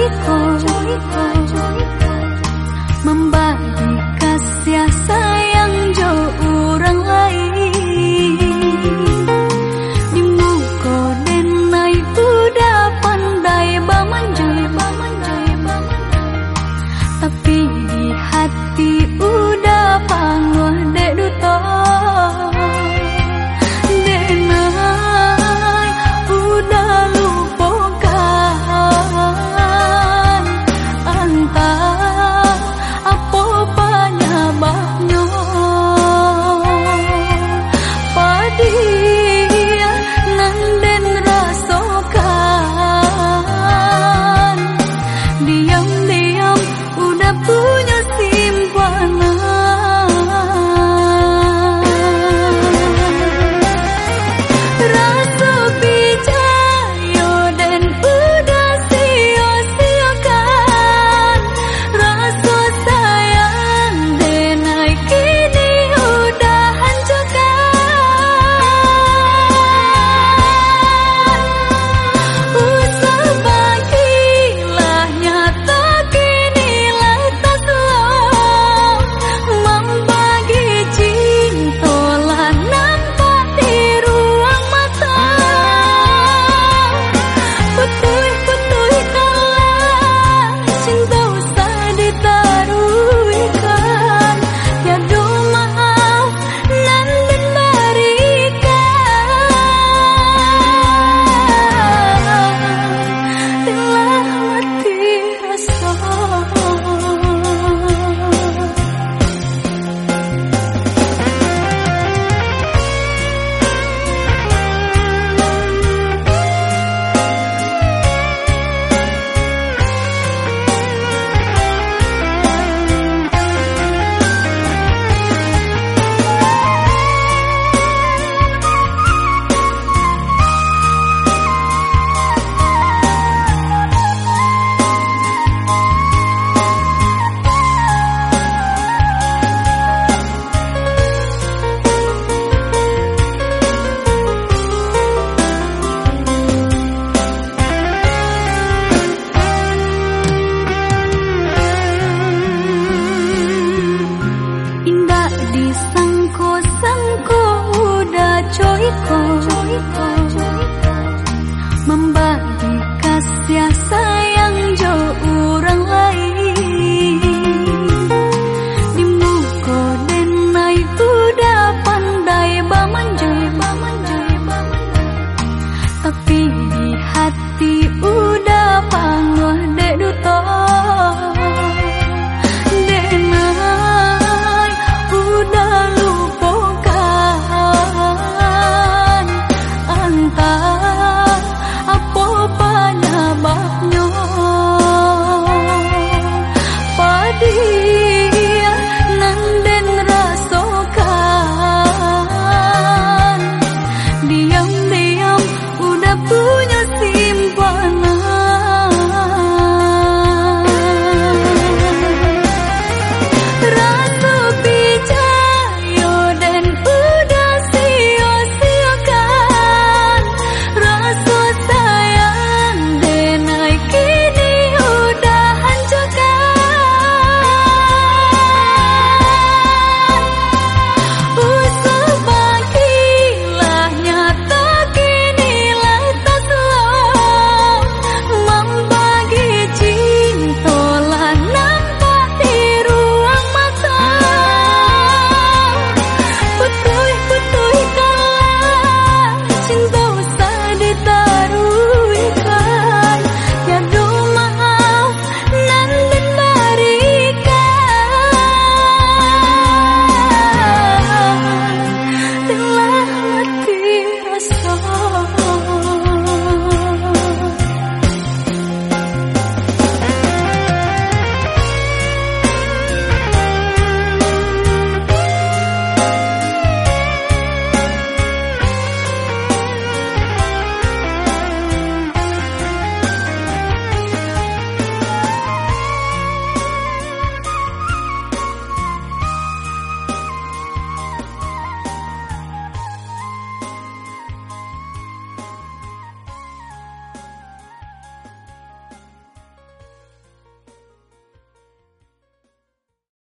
dijo